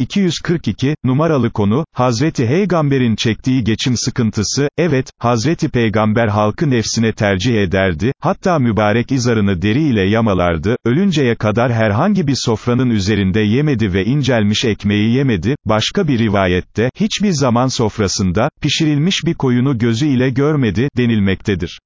242, numaralı konu, Hazreti Peygamber'in çektiği geçim sıkıntısı, evet, Hazreti Peygamber halkı nefsine tercih ederdi, hatta mübarek izarını deri ile yamalardı, ölünceye kadar herhangi bir sofranın üzerinde yemedi ve incelmiş ekmeği yemedi, başka bir rivayette, hiçbir zaman sofrasında, pişirilmiş bir koyunu gözü ile görmedi, denilmektedir.